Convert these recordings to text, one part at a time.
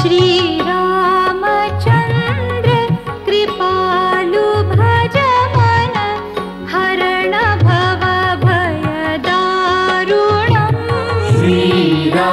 श्रीरामचन्द्र कृपालु भजन हरण भव भयदारुण श्रीरामचन्द्र।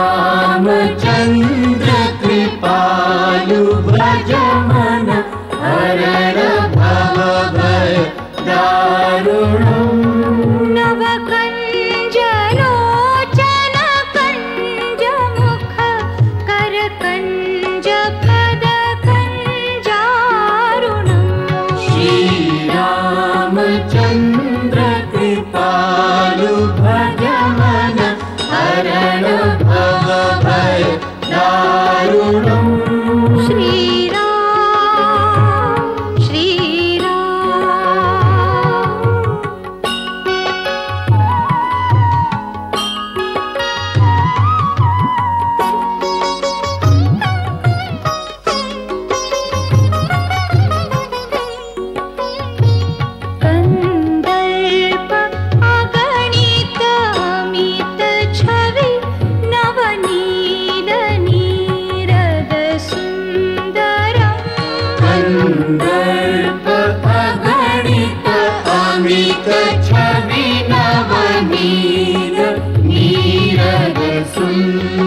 निरसम्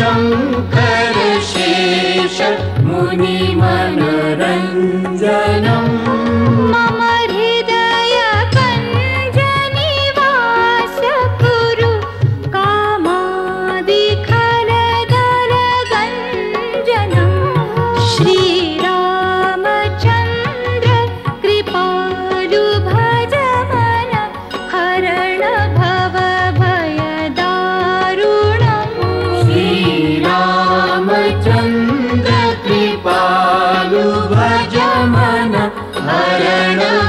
शङ्कर शीषट् मुनि मनरञ्जन Lord and the Lord.